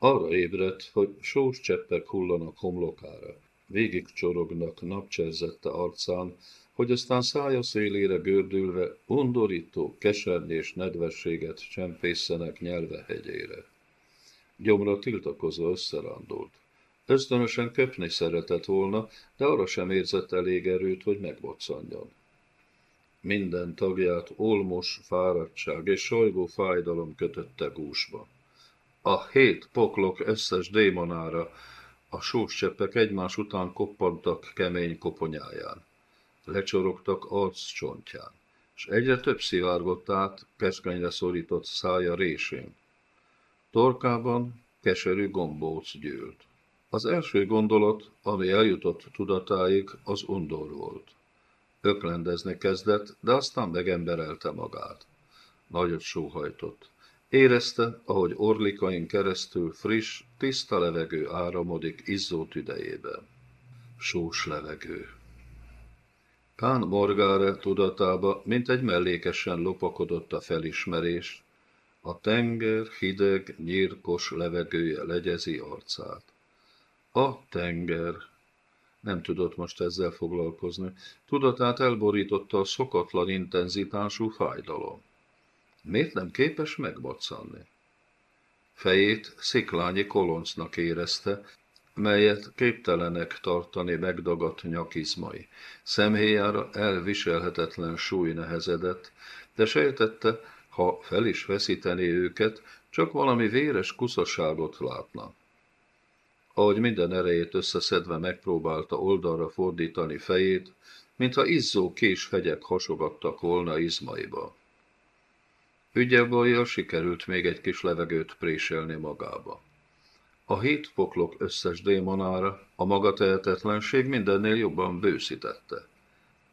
Arra ébredt, hogy sós cseppek hullanak homlokára, végig csorognak napcserzette arcán, hogy aztán szája szélére gördülve undorító, kesernyés nedvességet csempészenek nyelve hegyére. Gyomra tiltakozva összerándult. Ösztönösen köpni szeretett volna, de arra sem érzett elég erőt, hogy megboccanjon. Minden tagját olmos fáradtság és solygó fájdalom kötötte gúsba. A hét poklok összes démonára a sós cseppek egymás után koppantak kemény koponyáján. Lecsorogtak arc csontján, és egyre több szivárgott át keskenyre szorított szája résén. Torkában keserű gombóc gyűlt. Az első gondolat, ami eljutott tudatáig, az undor volt. Öklendezni kezdett, de aztán megemberelte magát. Nagyot sóhajtott. Érezte, ahogy orlikain keresztül friss, tiszta levegő áramodik izzó tüdejébe. Sós levegő. Kán Morgáre tudatába, mint egy mellékesen lopakodott a felismerés, a tenger hideg, nyírkos levegője legyezi arcát. A tenger. Nem tudott most ezzel foglalkozni. Tudatát elborította a szokatlan intenzitású fájdalom. Miért nem képes megboccanni? Fejét sziklányi koloncnak érezte, melyet képtelenek tartani megdagadt nyakizmai. Szemhéjára elviselhetetlen súly nehezedett, de sejtette, ha fel is veszíteni őket, csak valami véres kuszaságot látna. Ahogy minden erejét összeszedve megpróbálta oldalra fordítani fejét, mintha izzó késhegyek hasogattak volna izmaiba. Ügyelbajjal sikerült még egy kis levegőt préselni magába. A hét poklok összes démonára a maga tehetetlenség mindennél jobban bőszítette.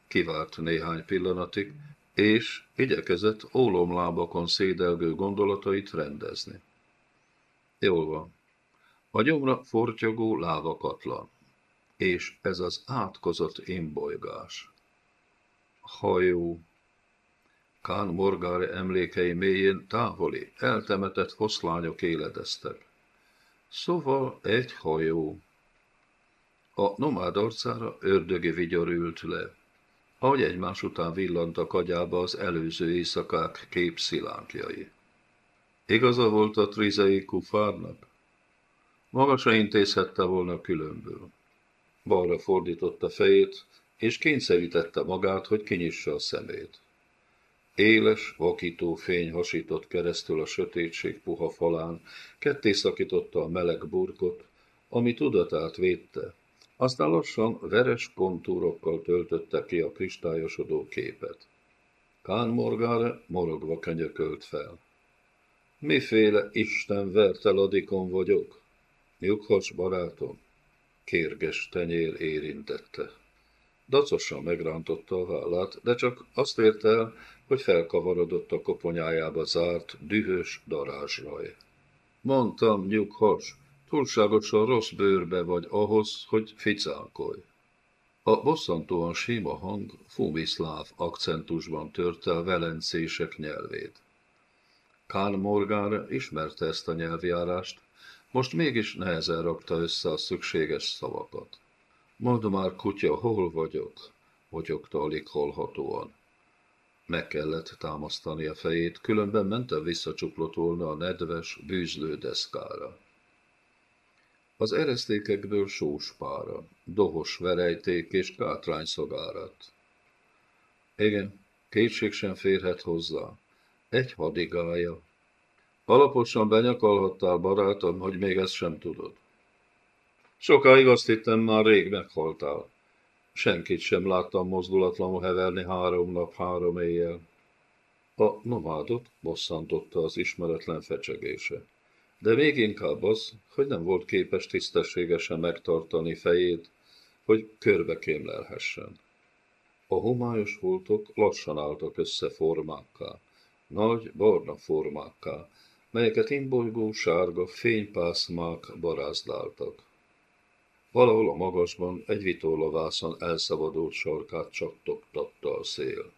Kivárt néhány pillanatig, és igyekezett ólomlábakon szédelgő gondolatait rendezni. Jól van. A gyomra fortyogó lávakatlan, és ez az átkozott imbolygás. Hajó, Kán Morgáre emlékei mélyén távoli, eltemetett foszlányok éledeztek. Szóval egy hajó. A nomád arcára ördögi vigyor ült le, ahogy egymás után villantak agyába az előző éjszakák képszilánkjai. Igaza volt a trizei kufárnak? Maga se intézhette volna különből. Balra fordította fejét, és kényszerítette magát, hogy kinyissa a szemét. Éles, vakító fény hasított keresztül a sötétség puha falán, ketté szakította a meleg burkot, ami tudatát védte, aztán lassan veres kontúrokkal töltötte ki a kristályosodó képet. Kán Morgára morogva könyökölt fel. Miféle Isten verteladikon vagyok? Nyughas barátom, kérges tenyér érintette. Dacosan megrántotta a vállát, de csak azt érte el, hogy felkavarodott a koponyájába zárt, dühös darázsraj. Mondtam, nyughas, túlságosan rossz bőrbe vagy ahhoz, hogy ficálkolj. A bosszantóan sima hang fumiszláv akcentusban törte a velencések nyelvét. Kán Morgán ismerte ezt a nyelvjárást, most mégis nehezen rakta össze a szükséges szavakat. Mondd már, kutya, hol vagyok? Motyogta alig hallhatóan. Meg kellett támasztani a fejét, különben mentem visszacsuklott volna a nedves, bűzlő deszkára. Az eresztékekből sóspára, dohos verejték és kátrány szogárat. Igen, kétség sem férhet hozzá. Egy hadigája, Alaposan benyakalhattál, barátom, hogy még ezt sem tudod. Sokáig azt hittem, már rég meghaltál. Senkit sem láttam mozdulatlanul heverni három nap, három éjjel. A nomádot bosszantotta az ismeretlen fecsegése. De még inkább az, hogy nem volt képes tisztességesen megtartani fejét, hogy körbe kémlelhessen. A homályos voltok lassan álltak össze formákká, nagy, barna formákká, melyeket imbolygó sárga fénypászmák barázdáltak. Valahol a magasban egy vitorlavászon elszabadult sarkát csattogtatta a szél.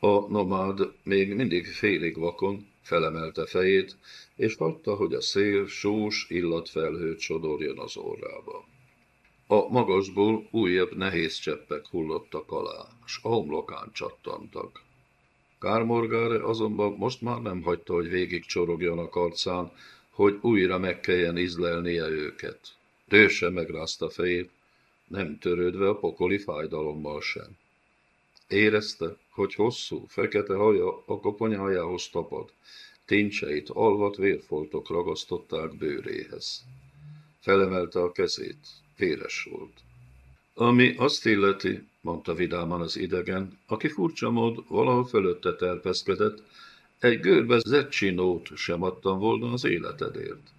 A nomád még mindig félig vakon, Felemelte fejét, és hagyta, hogy a szél sós illatfelhőt sodorjon az orrába. A magasból újabb nehéz cseppek hullottak alá, s a homlokán csattantak. Kármorgáre azonban most már nem hagyta, hogy végig csorogjon a karcán, hogy újra meg kelljen izlelnie őket. Tőse megrázta fejét, nem törődve a pokoli fájdalommal sem. Érezte, hogy hosszú, fekete haja a koponyájához tapad, tincseit alvat vérfoltok ragasztották bőréhez. Felemelte a kezét, véres volt. Ami azt illeti, mondta vidáman az idegen, aki furcsa mód valahol fölötte terpeszkedett, egy görbe zetcsinót sem adtam volna az életedért.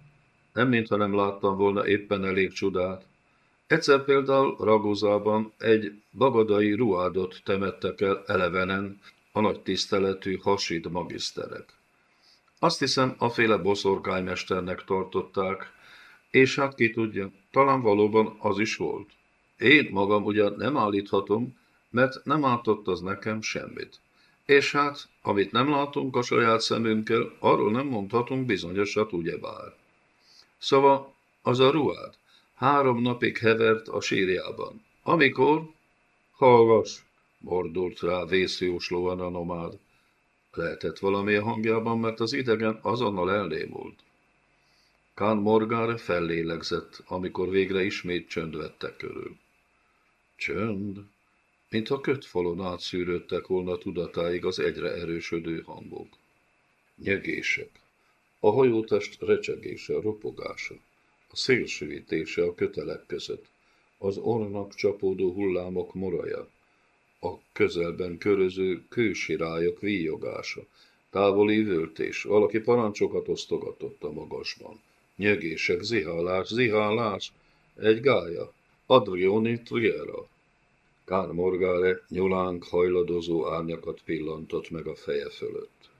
Nem mintha nem láttam volna éppen elég csodát. Egyszer például Ragozában egy bagadai ruádot temettek el elevenen a nagy tiszteletű hasid magiszterek. Azt hiszem, a féle boszorkánymesternek tartották, és hát ki tudja, talán valóban az is volt. Én magam ugyan nem állíthatom, mert nem ártott az nekem semmit. És hát, amit nem látunk a saját szemünkkel, arról nem mondhatunk bizonyosat, ugyebár. Szóval az a ruhád három napig hevert a sírjában. Amikor, hallgass, mordult rá vészjóslóan a nomád. Lehetett valami a hangjában, mert az idegen azonnal elnémult. Kán Morgár fellélegzett, amikor végre ismét csönd vette körül. Csönd, mintha kötfalon átszűrődtek volna tudatáig az egyre erősödő hangok. Nyegések, a hajótest recsegése, ropogása, a szélsűvítése a kötelek között, az ornak csapódó hullámok moraja, a közelben köröző kősirályok víjogása, távoli völtés, valaki parancsokat osztogatott a magasban. Nyögések, zihálás, zihálás, egy gája, Adrioni Triera. Kán Morgare nyulánk hajladozó árnyakat pillantott meg a feje fölött.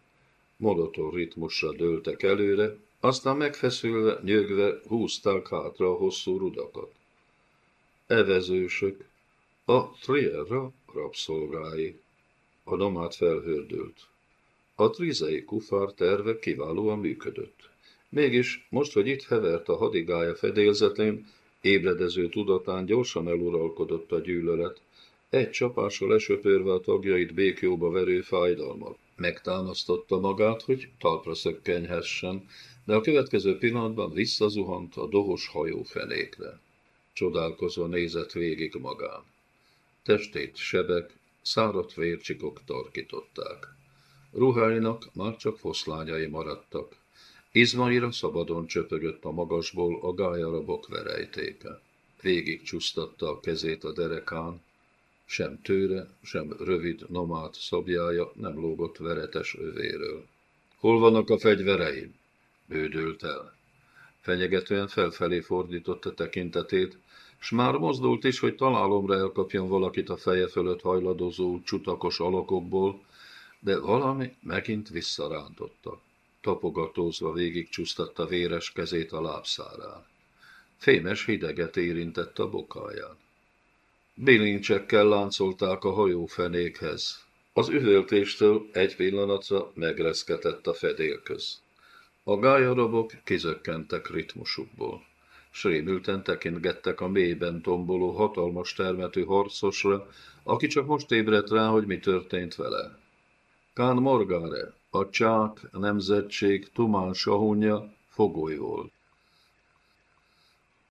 Monoton ritmusra dőltek előre, aztán megfeszülve, nyögve húzták hátra a hosszú rudakat. Evezősök, a Trierra rabszolgái. A nomád felhördült. A trizei kufár terve kiválóan működött. Mégis most, hogy itt hevert a hadigája fedélzetén, ébredező tudatán gyorsan eluralkodott a gyűlölet, egy csapással esöpörve a tagjait békjóba verő fájdalmat. Megtámasztotta magát, hogy talpra szökkenyhessen, de a következő pillanatban visszazuhant a dohos hajó fenékre. Csodálkozva nézett végig magán. Testét sebek, száradt vércsikok tarkították. Ruháinak már csak foszlányai maradtak. Izmaira szabadon csöpögött a magasból a gályarabok verejtéke. Végig csúsztatta a kezét a derekán, sem tőre, sem rövid nomád szabjája nem lógott veretes övéről. Hol vannak a fegyvereim? Bődült el. Fenyegetően felfelé fordította tekintetét, s már mozdult is, hogy találomra elkapjon valakit a feje fölött hajladozó csutakos alakokból, de valami megint visszarántotta. Tapogatózva végigcsúsztatta véres kezét a lábszárán. Fémes hideget érintett a bokáján. Bilincsekkel láncolták a hajófenékhez. Az üvöltéstől egy pillanatra megreszketett a fedélköz. A gályarabok kizökkentek ritmusukból. Srémülten tekintgettek a mélyben tomboló hatalmas termetű harcosra, aki csak most ébredt rá, hogy mi történt vele. Kán Morgare, a csák nemzetség tumán sahunja fogoly volt.